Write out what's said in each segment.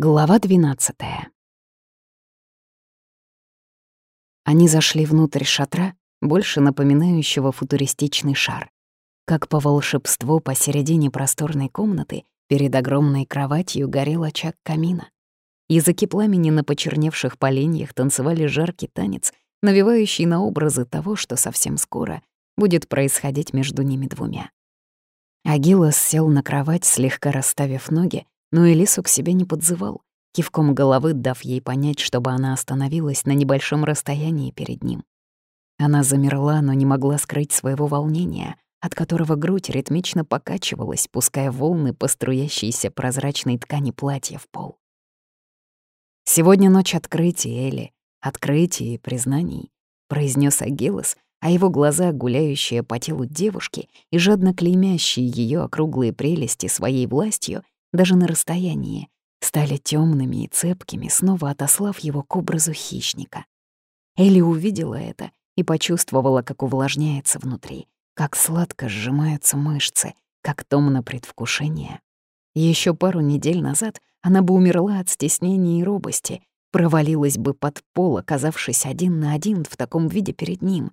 Глава 12 Они зашли внутрь шатра, больше напоминающего футуристичный шар. Как по волшебству посередине просторной комнаты перед огромной кроватью горел очаг камина. Языки пламени на почерневших поленьях танцевали жаркий танец, навевающий на образы того, что совсем скоро будет происходить между ними двумя. Агилос сел на кровать, слегка расставив ноги, но Элису к себе не подзывал, кивком головы дав ей понять, чтобы она остановилась на небольшом расстоянии перед ним. Она замерла, но не могла скрыть своего волнения, от которого грудь ритмично покачивалась, пуская волны по струящейся прозрачной ткани платья в пол. «Сегодня ночь открытия, Элли, открытия и признаний», — произнес Агилос, а его глаза, гуляющие по телу девушки и жадно клеймящие ее округлые прелести своей властью, даже на расстоянии, стали темными и цепкими, снова отослав его к образу хищника. Элли увидела это и почувствовала, как увлажняется внутри, как сладко сжимаются мышцы, как томно предвкушение. Еще пару недель назад она бы умерла от стеснения и робости, провалилась бы под пол, оказавшись один на один в таком виде перед ним.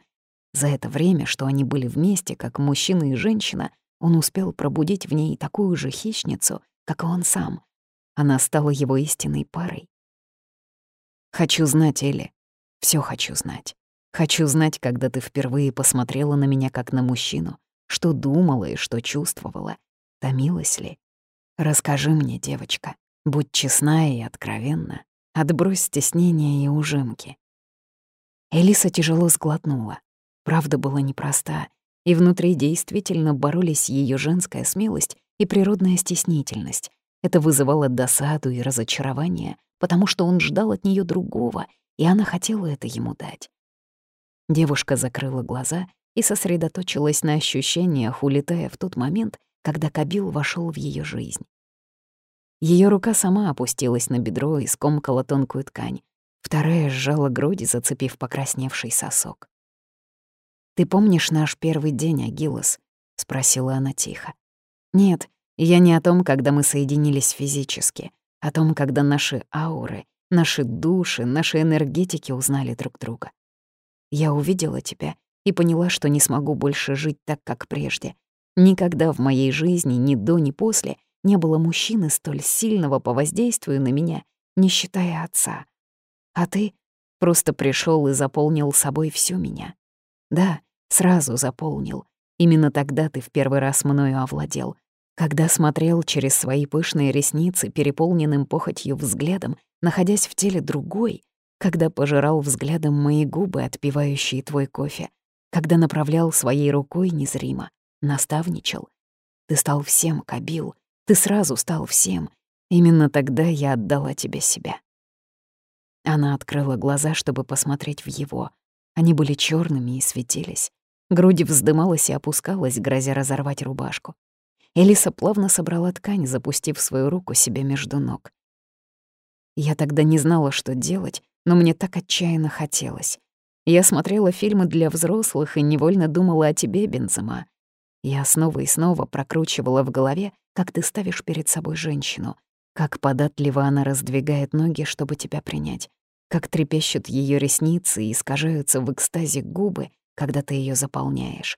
За это время, что они были вместе, как мужчина и женщина, он успел пробудить в ней такую же хищницу, как и он сам. Она стала его истинной парой. «Хочу знать, Элли. Все хочу знать. Хочу знать, когда ты впервые посмотрела на меня как на мужчину, что думала и что чувствовала, томилась ли. Расскажи мне, девочка, будь честна и откровенна, отбрось стеснения и ужимки». Элиса тяжело сглотнула. Правда была непроста, и внутри действительно боролись ее женская смелость и природная стеснительность. Это вызывало досаду и разочарование, потому что он ждал от нее другого, и она хотела это ему дать. Девушка закрыла глаза и сосредоточилась на ощущениях, улетая в тот момент, когда Кабил вошел в ее жизнь. Ее рука сама опустилась на бедро и скомкала тонкую ткань. Вторая сжала грудь, зацепив покрасневший сосок. «Ты помнишь наш первый день, Агилос?» — спросила она тихо. Нет, я не о том, когда мы соединились физически, о том, когда наши ауры, наши души, наши энергетики узнали друг друга. Я увидела тебя и поняла, что не смогу больше жить так, как прежде. Никогда в моей жизни, ни до, ни после, не было мужчины столь сильного по воздействию на меня, не считая отца. А ты просто пришел и заполнил собой всю меня. Да, сразу заполнил. Именно тогда ты в первый раз мною овладел, когда смотрел через свои пышные ресницы переполненным похотью взглядом, находясь в теле другой, когда пожирал взглядом мои губы, отпивающие твой кофе, когда направлял своей рукой незримо, наставничал. Ты стал всем, Кабил, ты сразу стал всем. Именно тогда я отдала тебе себя. Она открыла глаза, чтобы посмотреть в его. Они были черными и светились. Грудь вздымалась и опускалась, грозя разорвать рубашку. Элиса плавно собрала ткань, запустив свою руку себе между ног. Я тогда не знала, что делать, но мне так отчаянно хотелось. Я смотрела фильмы для взрослых и невольно думала о тебе, Бензема. Я снова и снова прокручивала в голове, как ты ставишь перед собой женщину, как податливо она раздвигает ноги, чтобы тебя принять, как трепещут ее ресницы и искажаются в экстазе губы, когда ты ее заполняешь.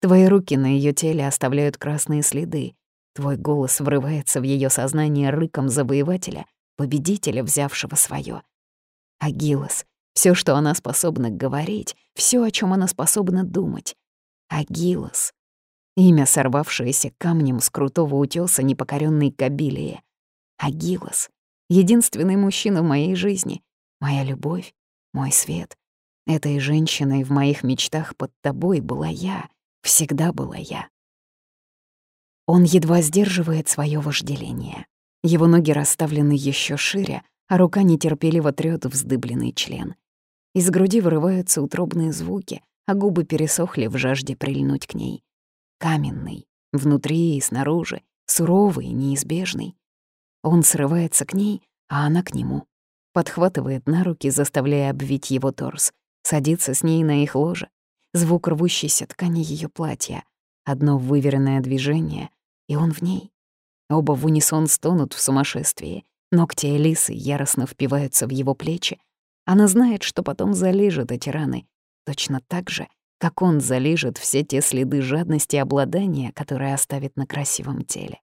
Твои руки на ее теле оставляют красные следы. Твой голос врывается в ее сознание рыком завоевателя, победителя, взявшего свое. Агилос — все, что она способна говорить, все, о чем она способна думать. Агилос — имя, сорвавшееся камнем с крутого утеса непокоренной Кабилии. Агилос — единственный мужчина в моей жизни, моя любовь, мой свет. Этой женщиной в моих мечтах под тобой была я — Всегда была я. Он едва сдерживает свое вожделение. Его ноги расставлены еще шире, а рука нетерпеливо трёт вздыбленный член. Из груди вырываются утробные звуки, а губы пересохли в жажде прильнуть к ней. Каменный, внутри и снаружи, суровый, неизбежный. Он срывается к ней, а она к нему. Подхватывает на руки, заставляя обвить его торс, садится с ней на их ложе, звук рвущейся ткани ее платья, одно выверенное движение, и он в ней. Оба в унисон стонут в сумасшествии, Ногти Элисы яростно впиваются в его плечи. Она знает, что потом залижет эти раны, точно так же, как он залижет все те следы жадности и обладания, которые оставит на красивом теле.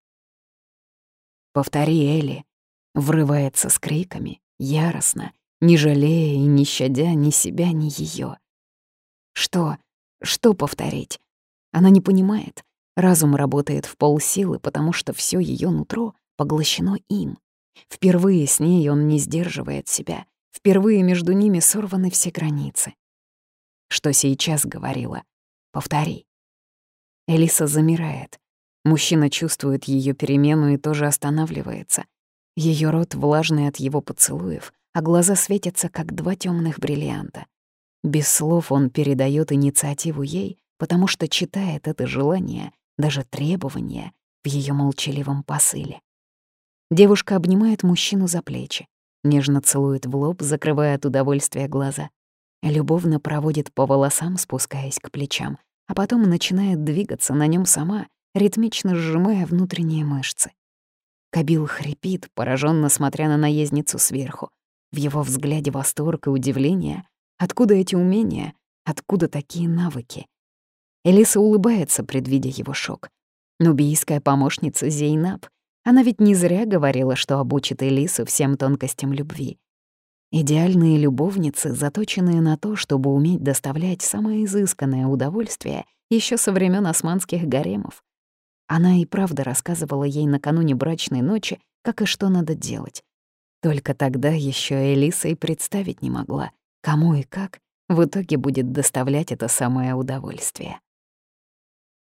«Повтори, Элли», врывается с криками, яростно, не жалея и не щадя ни себя, ни ее. Что? Что повторить? Она не понимает. Разум работает в полсилы, потому что все ее нутро поглощено им. Впервые с ней он не сдерживает себя. Впервые между ними сорваны все границы. Что сейчас говорила? Повтори. Элиса замирает. Мужчина чувствует ее перемену и тоже останавливается. Ее рот влажный от его поцелуев, а глаза светятся, как два темных бриллианта. Без слов он передает инициативу ей, потому что читает это желание, даже требование в ее молчаливом посыле. Девушка обнимает мужчину за плечи, нежно целует в лоб, закрывая от удовольствия глаза. Любовно проводит по волосам, спускаясь к плечам, а потом начинает двигаться на нем сама, ритмично сжимая внутренние мышцы. Кабил хрипит, пораженно смотря на наездницу сверху. В его взгляде восторг и удивление. Откуда эти умения? Откуда такие навыки? Элиса улыбается, предвидя его шок. Нубийская помощница Зейнаб. Она ведь не зря говорила, что обучит Элису всем тонкостям любви. Идеальные любовницы, заточенные на то, чтобы уметь доставлять самое изысканное удовольствие еще со времен османских гаремов. Она и правда рассказывала ей накануне брачной ночи, как и что надо делать. Только тогда еще Элиса и представить не могла, кому и как в итоге будет доставлять это самое удовольствие.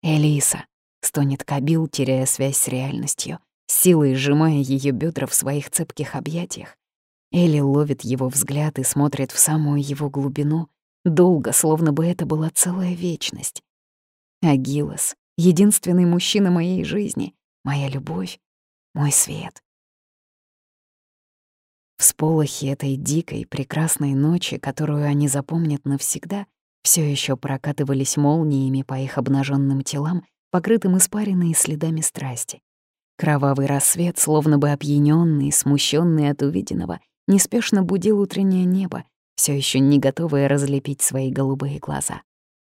«Элиса», — стонет Кабил, теряя связь с реальностью, силой сжимая ее бедра в своих цепких объятиях. Элли ловит его взгляд и смотрит в самую его глубину, долго, словно бы это была целая вечность. Агилос, единственный мужчина моей жизни, моя любовь, мой свет. Всполохи этой дикой, прекрасной ночи, которую они запомнят навсегда, все еще прокатывались молниями по их обнаженным телам, покрытым испаренной и следами страсти. Кровавый рассвет, словно бы опьянённый, смущенный от увиденного, неспешно будил утреннее небо, все еще не готовое разлепить свои голубые глаза.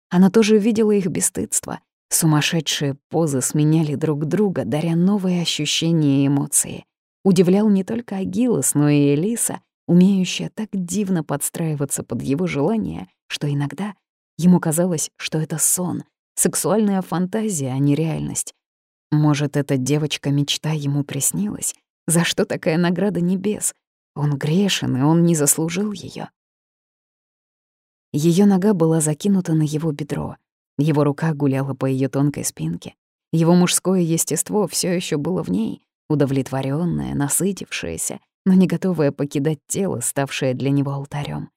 Она тоже видела их бесстыдство, Сумасшедшие позы сменяли друг друга, даря новые ощущения и эмоции. Удивлял не только Агилос, но и Элиса, умеющая так дивно подстраиваться под его желания, что иногда ему казалось, что это сон, сексуальная фантазия, а не реальность. Может, эта девочка-мечта ему приснилась? За что такая награда небес? Он грешен, и он не заслужил ее. Ее нога была закинута на его бедро — его рука гуляла по ее тонкой спинке. Его мужское естество все еще было в ней, удовлетворенное, насытившееся, но не готовое покидать тело, ставшее для него алтарем.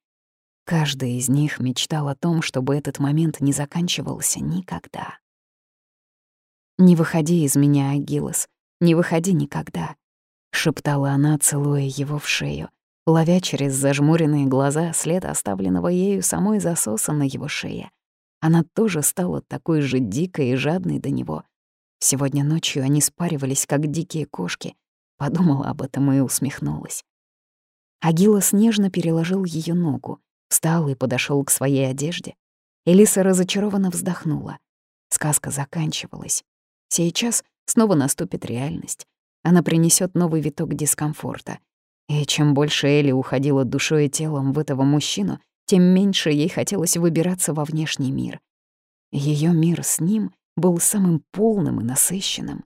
Каждый из них мечтал о том, чтобы этот момент не заканчивался никогда. «Не выходи из меня, Агилос, не выходи никогда», — шептала она, целуя его в шею, ловя через зажмуренные глаза след оставленного ею самой засоса на его шее — она тоже стала такой же дикой и жадной до него. Сегодня ночью они спаривались, как дикие кошки. Подумала об этом и усмехнулась. Агилос нежно переложил ее ногу, встал и подошел к своей одежде. Элиса разочарованно вздохнула. Сказка заканчивалась. Сейчас снова наступит реальность. Она принесет новый виток дискомфорта. И чем больше Элли уходила душой и телом в этого мужчину, тем меньше ей хотелось выбираться во внешний мир. Ее мир с ним был самым полным и насыщенным.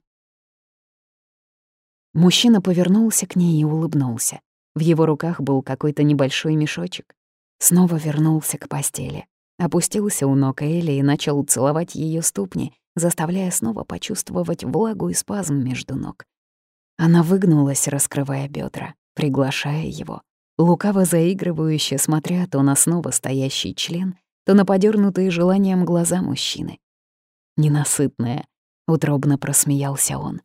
Мужчина повернулся к ней и улыбнулся. В его руках был какой-то небольшой мешочек. Снова вернулся к постели. Опустился у ног Элли и начал целовать ее ступни, заставляя снова почувствовать влагу и спазм между ног. Она выгнулась, раскрывая бедра, приглашая его, лукаво заигрывающе смотря то на снова стоящий член, то на подернутые желанием глаза мужчины. «Ненасытная», — утробно просмеялся он.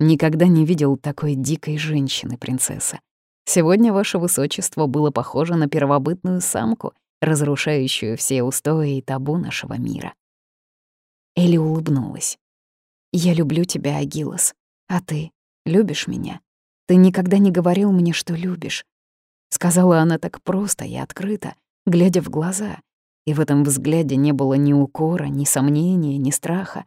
«Никогда не видел такой дикой женщины, принцесса. Сегодня ваше высочество было похоже на первобытную самку, разрушающую все устои и табу нашего мира». Элли улыбнулась. «Я люблю тебя, Агилос. А ты любишь меня?» Ты никогда не говорил мне, что любишь. Сказала она так просто и открыто, глядя в глаза. И в этом взгляде не было ни укора, ни сомнения, ни страха.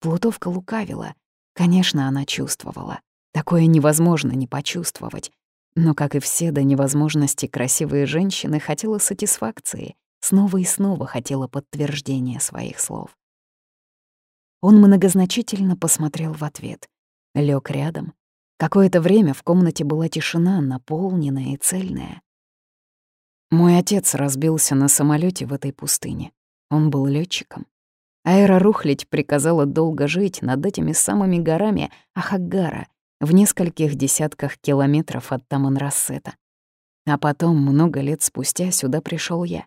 Плутовка лукавила. Конечно, она чувствовала. Такое невозможно не почувствовать. Но, как и все до невозможности красивые женщины, хотела сатисфакции, снова и снова хотела подтверждения своих слов. Он многозначительно посмотрел в ответ, лег рядом. Какое-то время в комнате была тишина, наполненная и цельная. Мой отец разбился на самолете в этой пустыне. Он был летчиком. Аэрорухлядь приказала долго жить над этими самыми горами Ахагара, в нескольких десятках километров от Таманрассета. А потом, много лет спустя, сюда пришел я.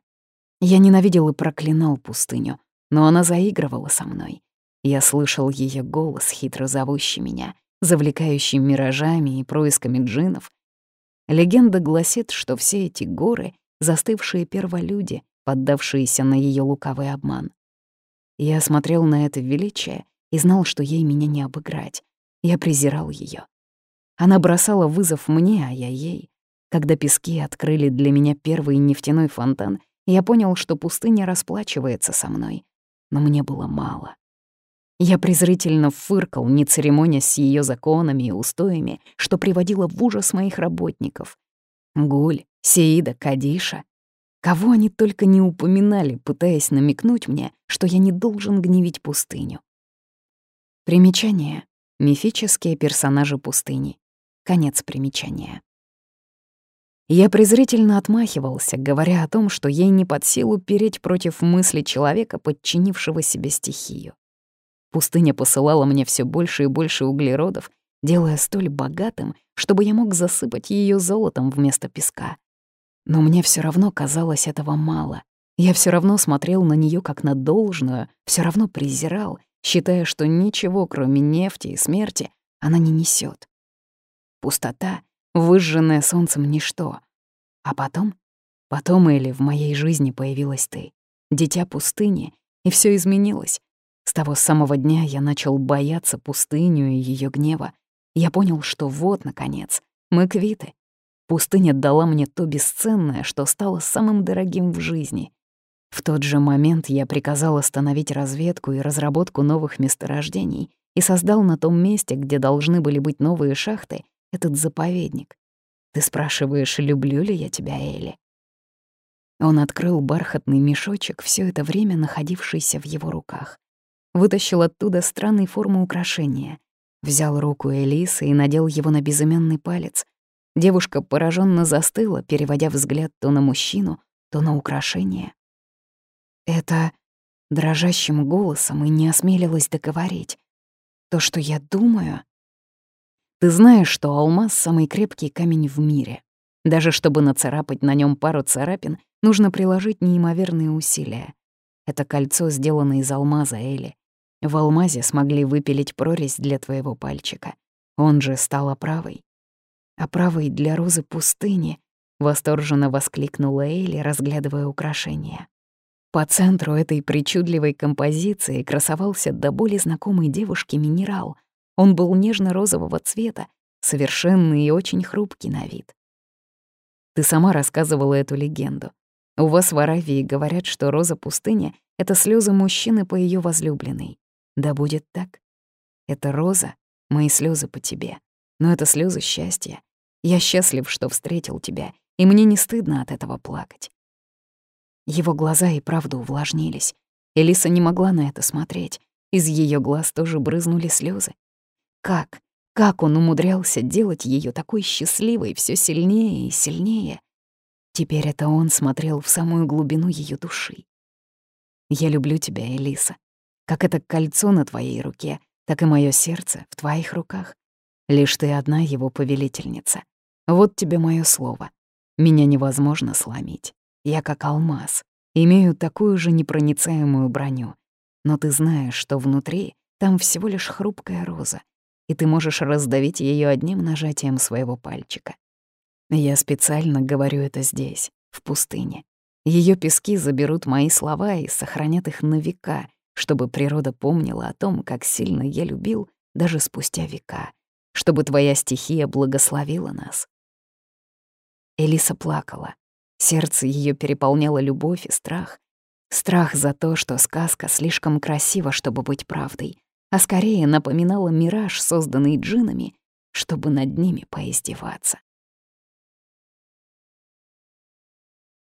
Я ненавидел и проклинал пустыню, но она заигрывала со мной. Я слышал ее голос, хитро зовущий меня, завлекающий миражами и происками джинов. Легенда гласит, что все эти горы — застывшие перволюди, поддавшиеся на ее лукавый обман. Я смотрел на это величие и знал, что ей меня не обыграть. Я презирал ее. Она бросала вызов мне, а я ей. Когда пески открыли для меня первый нефтяной фонтан, я понял, что пустыня расплачивается со мной. Но мне было мало. Я презрительно фыркал, не церемонясь с ее законами и устоями, что приводило в ужас моих работников. Гуль, Сеида, Кадиша. Кого они только не упоминали, пытаясь намекнуть мне, что я не должен гневить пустыню. Примечание. Мифические персонажи пустыни. Конец примечания. Я презрительно отмахивался, говоря о том, что ей не под силу переть против мысли человека, подчинившего себе стихию. Пустыня посылала мне все больше и больше углеродов, делая столь богатым, чтобы я мог засыпать ее золотом вместо песка. Но мне все равно казалось этого мало. Я все равно смотрел на нее как на должную, все равно презирал, считая, что ничего, кроме нефти и смерти, она не несет. Пустота, выжженная солнцем ничто. А потом, потом, Элли, в моей жизни появилась ты, дитя пустыни, и все изменилось. С того самого дня я начал бояться пустыню и ее гнева. Я понял, что вот, наконец, мы квиты. Пустыня дала мне то бесценное, что стало самым дорогим в жизни в тот же момент я приказал остановить разведку и разработку новых месторождений и создал на том месте, где должны были быть новые шахты, этот заповедник. Ты спрашиваешь, люблю ли я тебя, Элли? Он открыл бархатный мешочек, все это время находившийся в его руках. Вытащил оттуда странной формы украшения. Взял руку Элисы и надел его на безымянный палец. Девушка пораженно застыла, переводя взгляд то на мужчину, то на украшение. Это дрожащим голосом и не осмелилась договорить. То, что я думаю... Ты знаешь, что алмаз — самый крепкий камень в мире. Даже чтобы нацарапать на нем пару царапин, нужно приложить неимоверные усилия. Это кольцо сделано из алмаза, Эли. В алмазе смогли выпилить прорезь для твоего пальчика. Он же стал оправой. Оправой для розы пустыни, — восторженно воскликнула Эли, разглядывая украшение. По центру этой причудливой композиции красовался до боли знакомой девушке минерал. Он был нежно-розового цвета, совершенный и очень хрупкий на вид. Ты сама рассказывала эту легенду. У вас в Аравии говорят, что роза пустыня — это слезы мужчины по ее возлюбленной. Да будет так. Это роза — мои слезы по тебе. Но это слезы счастья. Я счастлив, что встретил тебя, и мне не стыдно от этого плакать. Его глаза и правда увлажнились. Элиса не могла на это смотреть. Из ее глаз тоже брызнули слезы. Как? Как он умудрялся делать ее такой счастливой все сильнее и сильнее? Теперь это он смотрел в самую глубину ее души. «Я люблю тебя, Элиса. Как это кольцо на твоей руке, так и мое сердце в твоих руках. Лишь ты одна его повелительница. Вот тебе мое слово. Меня невозможно сломить. Я как алмаз, имею такую же непроницаемую броню. Но ты знаешь, что внутри там всего лишь хрупкая роза, и ты можешь раздавить ее одним нажатием своего пальчика. Я специально говорю это здесь, в пустыне. Ее пески заберут мои слова и сохранят их на века, чтобы природа помнила о том, как сильно я любил даже спустя века, чтобы твоя стихия благословила нас». Элиса плакала. Сердце ее переполняло любовь и страх. Страх за то, что сказка слишком красива, чтобы быть правдой, а скорее напоминала мираж, созданный джинами, чтобы над ними поиздеваться.